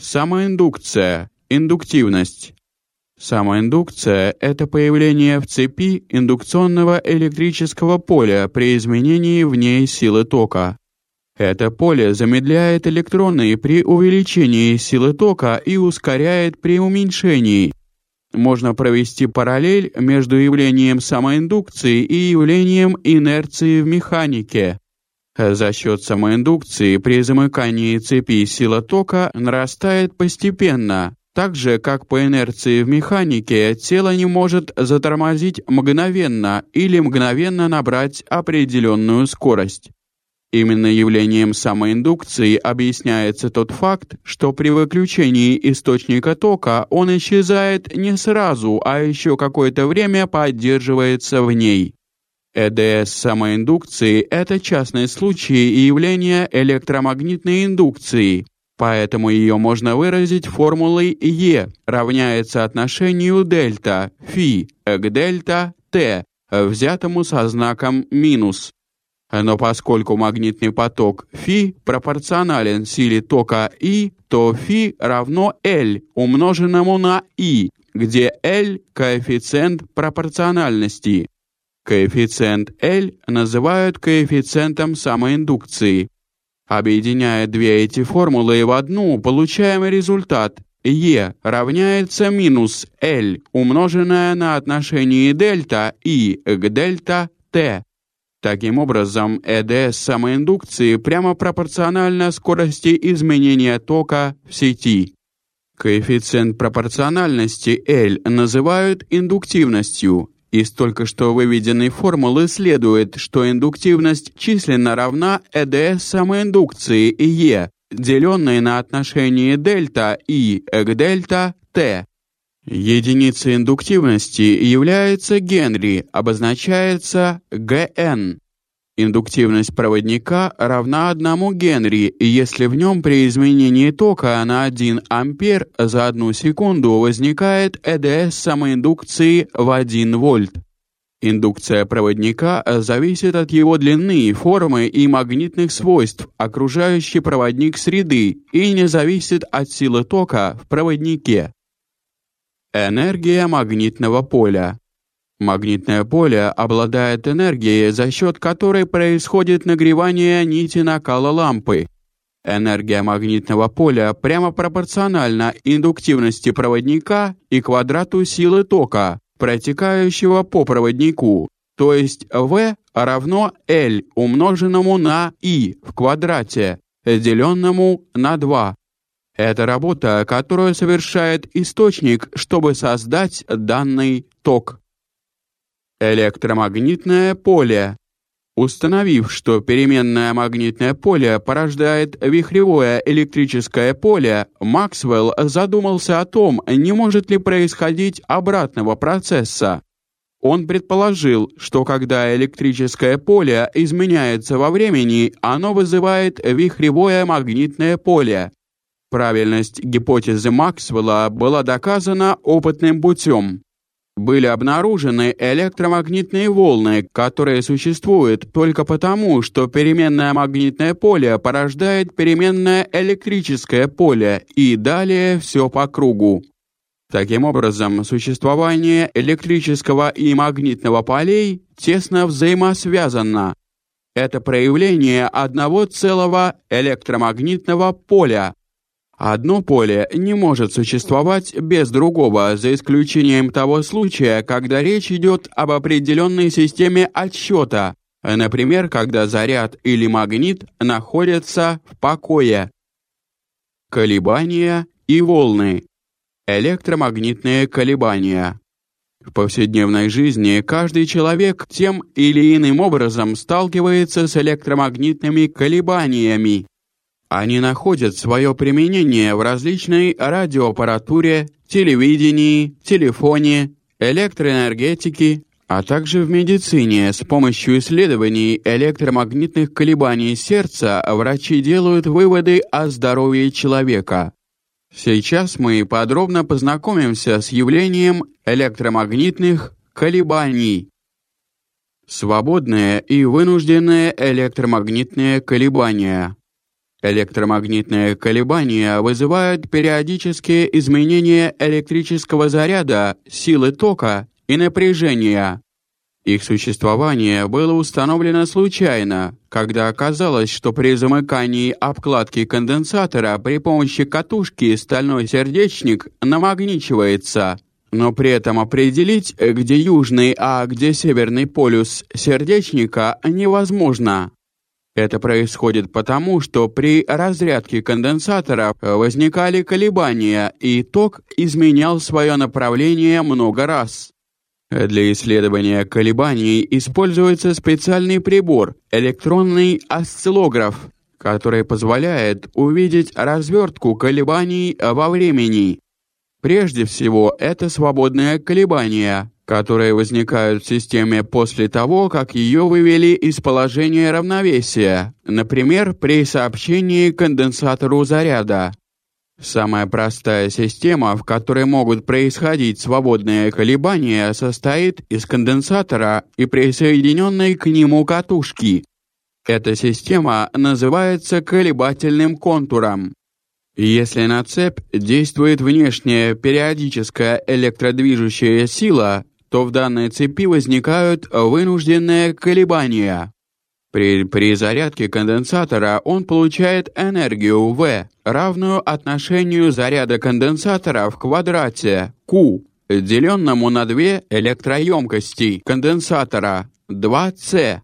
Самоиндукция, индуктивность. Самоиндукция – это появление в цепи индукционного электрического поля при изменении в ней силы тока. Это поле замедляет электроны при увеличении силы тока и ускоряет при уменьшении. Можно провести параллель между явлением самоиндукции и явлением инерции в механике. За счет самоиндукции при замыкании цепи сила тока нарастает постепенно, так же, как по инерции в механике тело не может затормозить мгновенно или мгновенно набрать определенную скорость. Именно явлением самоиндукции объясняется тот факт, что при выключении источника тока он исчезает не сразу, а еще какое-то время поддерживается в ней. ЭДС самоиндукции – это частный случай явления электромагнитной индукции, поэтому ее можно выразить формулой Е равняется отношению дельта фи к дельта Т, взятому со знаком минус. Но поскольку магнитный поток φ пропорционален силе тока I, то φ равно L умноженному на I, где L – коэффициент пропорциональности. Коэффициент L называют коэффициентом самоиндукции. Объединяя две эти формулы в одну, получаем результат E равняется минус L, умноженное на отношение дельта I к дельта T. Таким образом, ЭДС самоиндукции прямо пропорциональна скорости изменения тока в сети. Коэффициент пропорциональности L называют индуктивностью. Из только что выведенной формулы следует, что индуктивность численно равна ЭДС самоиндукции E, деленной на отношение дельта I к дельта T. Единицей индуктивности является Генри, обозначается ГН. Индуктивность проводника равна одному Генри, если в нем при изменении тока на 1 ампер за одну секунду возникает ЭДС самоиндукции в 1 вольт. Индукция проводника зависит от его длины, формы и магнитных свойств окружающей проводник среды и не зависит от силы тока в проводнике. Энергия магнитного поля. Магнитное поле обладает энергией, за счет которой происходит нагревание нити накала лампы. Энергия магнитного поля прямо пропорциональна индуктивности проводника и квадрату силы тока, протекающего по проводнику, то есть V равно L умноженному на I в квадрате, деленному на 2. Это работа, которую совершает источник, чтобы создать данный ток. Электромагнитное поле. Установив, что переменное магнитное поле порождает вихревое электрическое поле, Максвелл задумался о том, не может ли происходить обратного процесса. Он предположил, что когда электрическое поле изменяется во времени, оно вызывает вихревое магнитное поле. Правильность гипотезы Максвелла была доказана опытным путем. Были обнаружены электромагнитные волны, которые существуют только потому, что переменное магнитное поле порождает переменное электрическое поле, и далее все по кругу. Таким образом, существование электрического и магнитного полей тесно взаимосвязано. Это проявление одного целого электромагнитного поля, Одно поле не может существовать без другого, за исключением того случая, когда речь идет об определенной системе отсчета, например, когда заряд или магнит находятся в покое. Колебания и волны. Электромагнитные колебания. В повседневной жизни каждый человек тем или иным образом сталкивается с электромагнитными колебаниями, они находят свое применение в различной радиоаппаратуре, телевидении, телефоне, электроэнергетике, а также в медицине. С помощью исследований электромагнитных колебаний сердца врачи делают выводы о здоровье человека. Сейчас мы подробно познакомимся с явлением электромагнитных колебаний. Свободные и вынужденные электромагнитные колебания – Электромагнитные колебания вызывают периодические изменения электрического заряда, силы тока и напряжения. Их существование было установлено случайно, когда оказалось, что при замыкании обкладки конденсатора при помощи катушки стальной сердечник намагничивается, но при этом определить, где южный, а где северный полюс сердечника невозможно. Это происходит потому, что при разрядке конденсатора возникали колебания, и ток изменял свое направление много раз. Для исследования колебаний используется специальный прибор электронный осциллограф, который позволяет увидеть развертку колебаний во времени. Прежде всего, это свободные колебания, которые возникают в системе после того, как ее вывели из положения равновесия, например, при сообщении конденсатору заряда. Самая простая система, в которой могут происходить свободные колебания, состоит из конденсатора и присоединенной к нему катушки. Эта система называется колебательным контуром. Если на цепь действует внешняя периодическая электродвижущая сила, то в данной цепи возникают вынужденные колебания. При, зарядке конденсатора он получает энергию V, равную отношению заряда конденсатора в квадрате Q, деленному на две электроемкости конденсатора 2C.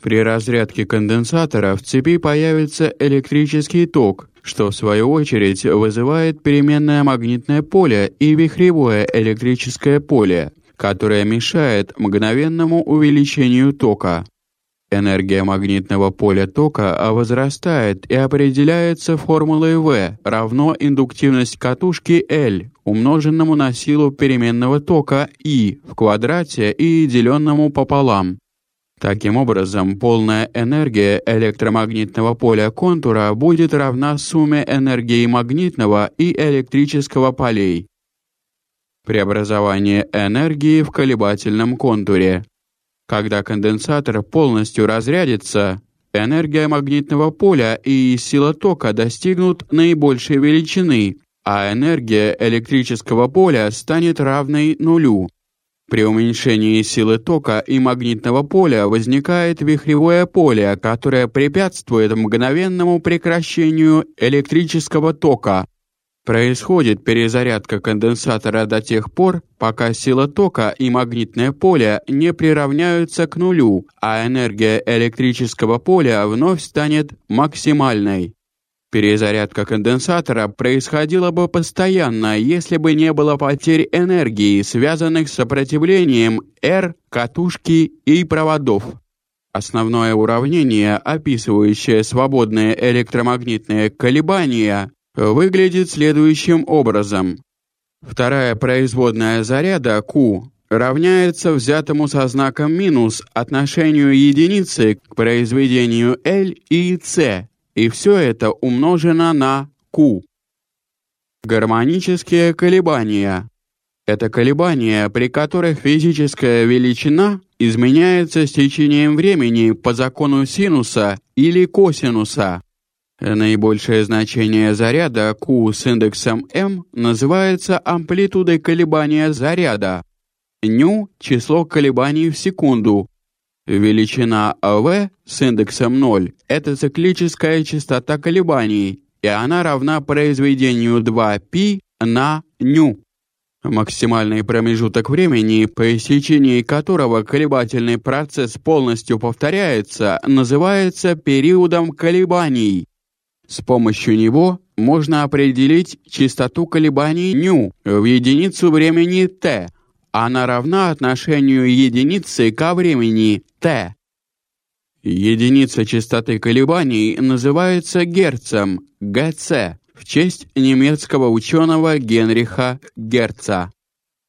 При разрядке конденсатора в цепи появится электрический ток, что в свою очередь вызывает переменное магнитное поле и вихревое электрическое поле, которое мешает мгновенному увеличению тока. Энергия магнитного поля тока возрастает и определяется формулой V равно индуктивность катушки L, умноженному на силу переменного тока I в квадрате и деленному пополам. Таким образом, полная энергия электромагнитного поля контура будет равна сумме энергии магнитного и электрического полей. Преобразование энергии в колебательном контуре. Когда конденсатор полностью разрядится, энергия магнитного поля и сила тока достигнут наибольшей величины, а энергия электрического поля станет равной нулю. При уменьшении силы тока и магнитного поля возникает вихревое поле, которое препятствует мгновенному прекращению электрического тока. Происходит перезарядка конденсатора до тех пор, пока сила тока и магнитное поле не приравняются к нулю, а энергия электрического поля вновь станет максимальной. Перезарядка конденсатора происходила бы постоянно, если бы не было потерь энергии, связанных с сопротивлением R, катушки и проводов. Основное уравнение, описывающее свободные электромагнитные колебания, выглядит следующим образом. Вторая производная заряда Q равняется взятому со знаком минус отношению единицы к произведению L и C, и все это умножено на Q. Гармонические колебания. Это колебания, при которых физическая величина изменяется с течением времени по закону синуса или косинуса. Наибольшее значение заряда Q с индексом m называется амплитудой колебания заряда. Ню – число колебаний в секунду. Величина v с индексом 0 – это циклическая частота колебаний, и она равна произведению 2π на ню. Максимальный промежуток времени, по истечении которого колебательный процесс полностью повторяется, называется периодом колебаний. С помощью него можно определить частоту колебаний ню в единицу времени t. Она равна отношению единицы ко времени t. Единица частоты колебаний называется герцем, ГЦ, в честь немецкого ученого Генриха Герца.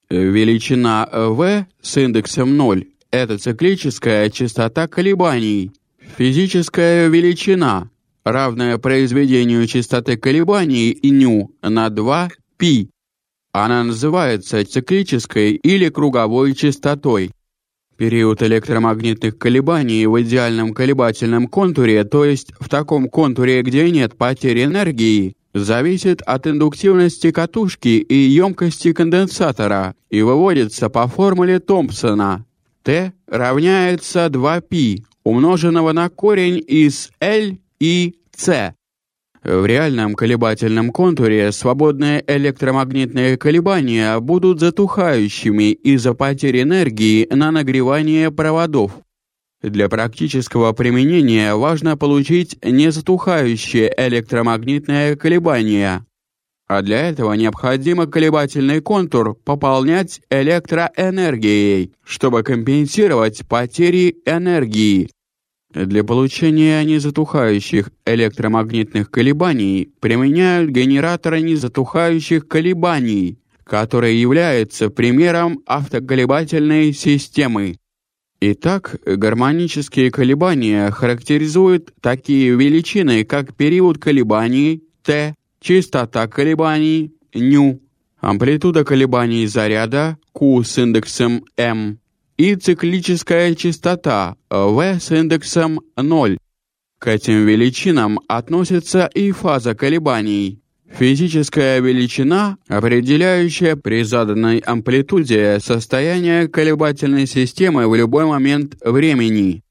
Величина v с индексом 0 – это циклическая частота колебаний. Физическая величина равная произведению частоты колебаний ню на 2 π. Она называется циклической или круговой частотой. Период электромагнитных колебаний в идеальном колебательном контуре, то есть в таком контуре, где нет потери энергии, зависит от индуктивности катушки и емкости конденсатора и выводится по формуле Томпсона. T равняется 2π, умноженного на корень из L и C. В реальном колебательном контуре свободные электромагнитные колебания будут затухающими из-за потери энергии на нагревание проводов. Для практического применения важно получить незатухающее электромагнитное колебание. А для этого необходимо колебательный контур пополнять электроэнергией, чтобы компенсировать потери энергии. Для получения незатухающих электромагнитных колебаний применяют генераторы незатухающих колебаний, который является примером автоколебательной системы. Итак, гармонические колебания характеризуют такие величины, как период колебаний t, частота колебаний ν, амплитуда колебаний заряда q с индексом m, и циклическая частота V с индексом 0. К этим величинам относится и фаза колебаний. Физическая величина, определяющая при заданной амплитуде состояние колебательной системы в любой момент времени.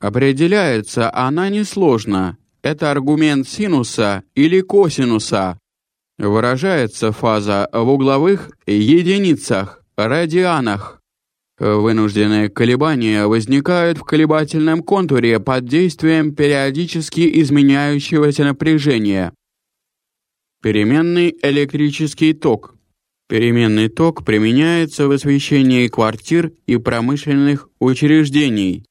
Определяется она несложно. Это аргумент синуса или косинуса. Выражается фаза в угловых единицах, радианах. Вынужденные колебания возникают в колебательном контуре под действием периодически изменяющегося напряжения. Переменный электрический ток. Переменный ток применяется в освещении квартир и промышленных учреждений.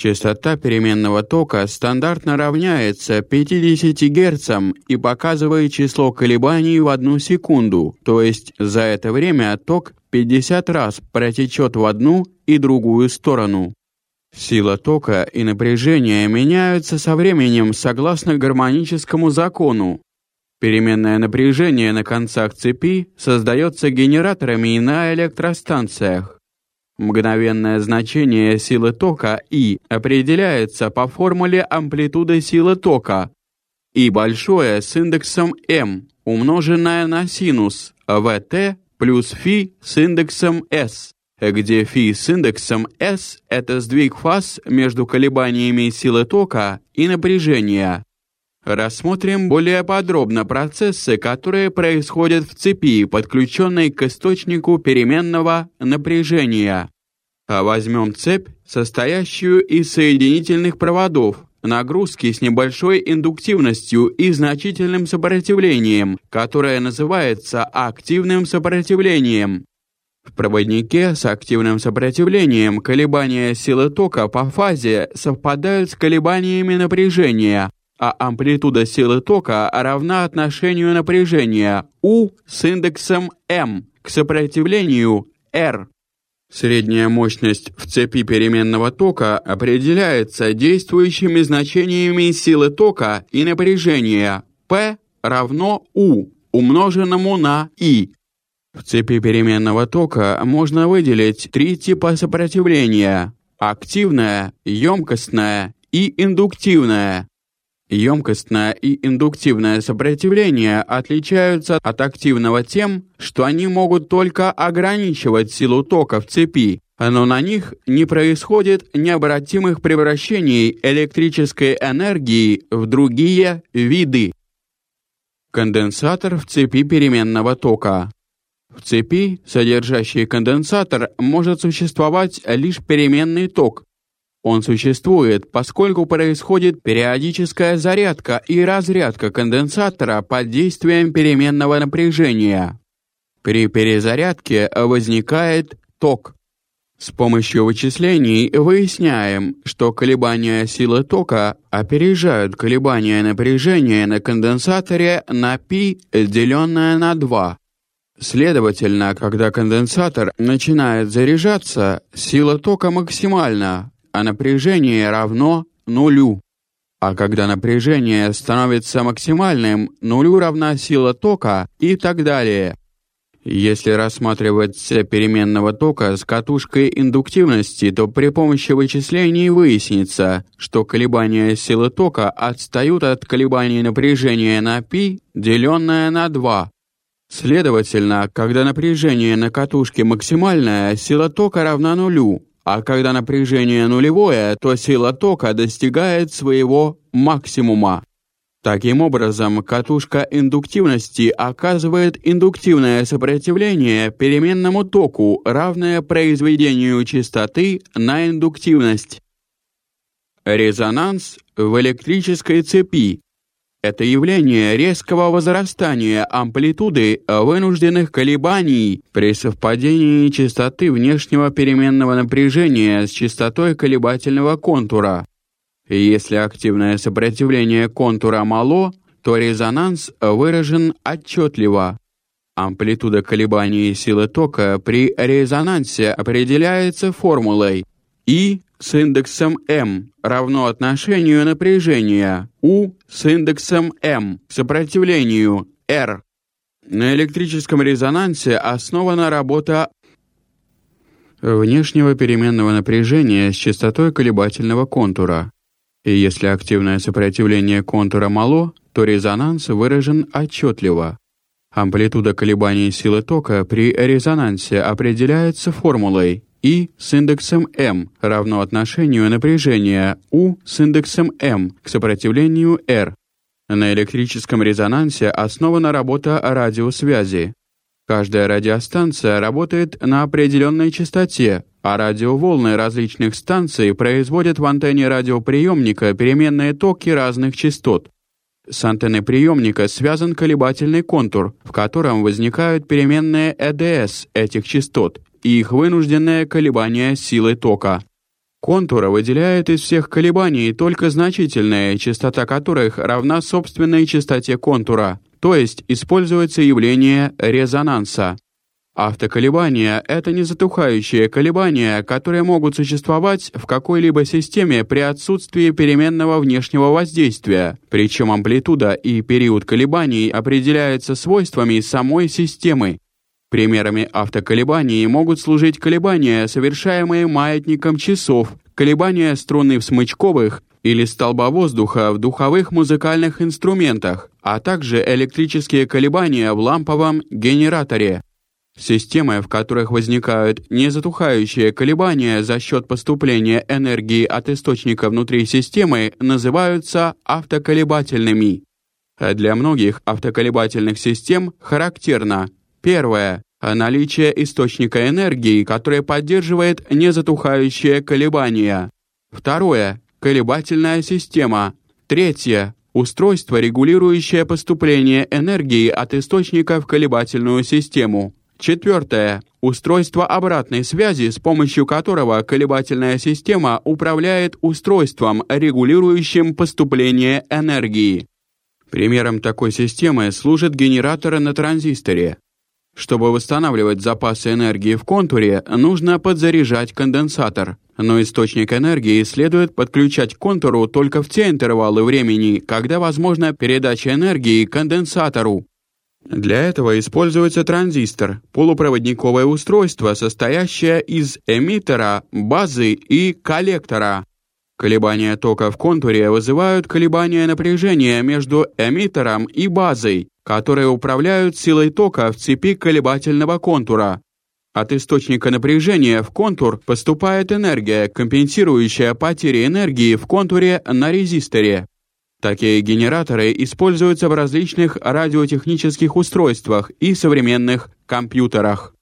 Частота переменного тока стандартно равняется 50 Гц и показывает число колебаний в одну секунду, то есть за это время ток 50 раз протечет в одну и другую сторону. Сила тока и напряжение меняются со временем согласно гармоническому закону. Переменное напряжение на концах цепи создается генераторами на электростанциях. Мгновенное значение силы тока И определяется по формуле амплитуды силы тока И большое с индексом m, умноженное на синус ВТ плюс φ с индексом s, где φ с индексом s – это сдвиг фаз между колебаниями силы тока и напряжения. Рассмотрим более подробно процессы, которые происходят в цепи, подключенной к источнику переменного напряжения. А возьмем цепь, состоящую из соединительных проводов, нагрузки с небольшой индуктивностью и значительным сопротивлением, которое называется активным сопротивлением. В проводнике с активным сопротивлением колебания силы тока по фазе совпадают с колебаниями напряжения, а амплитуда силы тока равна отношению напряжения U с индексом m к сопротивлению R. Средняя мощность в цепи переменного тока определяется действующими значениями силы тока и напряжения P равно U умноженному на I. В цепи переменного тока можно выделить три типа сопротивления: активное, емкостное и индуктивное. Емкостное и индуктивное сопротивление отличаются от активного тем, что они могут только ограничивать силу тока в цепи, но на них не происходит необратимых превращений электрической энергии в другие виды. Конденсатор в цепи переменного тока. В цепи, содержащей конденсатор, может существовать лишь переменный ток, он существует, поскольку происходит периодическая зарядка и разрядка конденсатора под действием переменного напряжения. При перезарядке возникает ток. С помощью вычислений выясняем, что колебания силы тока опережают колебания напряжения на конденсаторе на π, деленное на 2. Следовательно, когда конденсатор начинает заряжаться, сила тока максимальна, а напряжение равно нулю. А когда напряжение становится максимальным, нулю равна сила тока и так далее. Если рассматривать цепь переменного тока с катушкой индуктивности, то при помощи вычислений выяснится, что колебания силы тока отстают от колебаний напряжения на π, деленное на 2. Следовательно, когда напряжение на катушке максимальное, сила тока равна нулю, а когда напряжение нулевое, то сила тока достигает своего максимума. Таким образом, катушка индуктивности оказывает индуктивное сопротивление переменному току, равное произведению частоты на индуктивность. Резонанс в электрической цепи это явление резкого возрастания амплитуды вынужденных колебаний при совпадении частоты внешнего переменного напряжения с частотой колебательного контура. Если активное сопротивление контура мало, то резонанс выражен отчетливо. Амплитуда колебаний силы тока при резонансе определяется формулой И с индексом m равно отношению напряжения U с индексом m к сопротивлению R. На электрическом резонансе основана работа внешнего переменного напряжения с частотой колебательного контура. И если активное сопротивление контура мало, то резонанс выражен отчетливо. Амплитуда колебаний силы тока при резонансе определяется формулой И с индексом m равно отношению напряжения U с индексом m к сопротивлению R. На электрическом резонансе основана работа радиосвязи. Каждая радиостанция работает на определенной частоте, а радиоволны различных станций производят в антенне радиоприемника переменные токи разных частот. С антенной приемника связан колебательный контур, в котором возникают переменные ЭДС этих частот и их вынужденное колебание силы тока. Контура выделяет из всех колебаний только значительная, частота которых равна собственной частоте контура – то есть используется явление резонанса. Автоколебания — это незатухающие колебания, которые могут существовать в какой-либо системе при отсутствии переменного внешнего воздействия, причем амплитуда и период колебаний определяются свойствами самой системы. Примерами автоколебаний могут служить колебания, совершаемые маятником часов, колебания струны в смычковых или столба воздуха в духовых музыкальных инструментах, а также электрические колебания в ламповом генераторе. Системы, в которых возникают незатухающие колебания за счет поступления энергии от источника внутри системы, называются автоколебательными. Для многих автоколебательных систем характерно первое наличие источника энергии, который поддерживает незатухающие колебания. Второе колебательная система. Третье устройство, регулирующее поступление энергии от источника в колебательную систему. Четвертое устройство обратной связи, с помощью которого колебательная система управляет устройством, регулирующим поступление энергии. Примером такой системы служат генераторы на транзисторе. Чтобы восстанавливать запасы энергии в контуре, нужно подзаряжать конденсатор. Но источник энергии следует подключать к контуру только в те интервалы времени, когда возможна передача энергии конденсатору. Для этого используется транзистор, полупроводниковое устройство, состоящее из эмиттера, базы и коллектора. Колебания тока в контуре вызывают колебания напряжения между эмиттером и базой, которые управляют силой тока в цепи колебательного контура. От источника напряжения в контур поступает энергия, компенсирующая потери энергии в контуре на резисторе. Такие генераторы используются в различных радиотехнических устройствах и современных компьютерах.